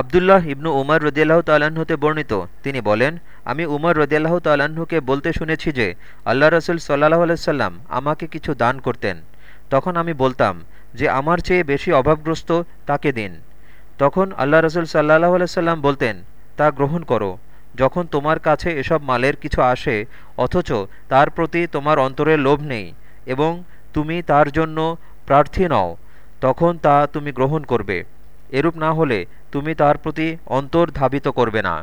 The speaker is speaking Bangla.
আবদুল্লাহ ইবনু উমর রদিয়াল্লাহ তাল্লাহ্ন হতে বর্ণিত। তিনি বলেন, আমি উমর রদিয়াল্লাহ তাল্লাহ্নকে বলতে শুনেছি যে, আল্লাহ রসুল সাল্লাহ আলাইসাল্লাম আমাকে কিছু দান করতেন। তখন আমি বলতাম যে, আমার চেয়ে বেশি অভাবগ্রস্ত তাকে দিন। তখন আল্লাহ রসুল সাল্লাহ আলাইসাল্লাম বলতেন, তা গ্রহণ করো। যখন তোমার কাছে এসব মালের কিছু আসে, অথচ তার প্রতি তোমার অন্তরের লোভ নেই, এবং তুমি তার জন্য প্রার্থী নও, তখন তা তুমি গ্রহণ করবে। এরূপ না হলে তুমি তার প্রতি অন্তর ধাবিত করবে না।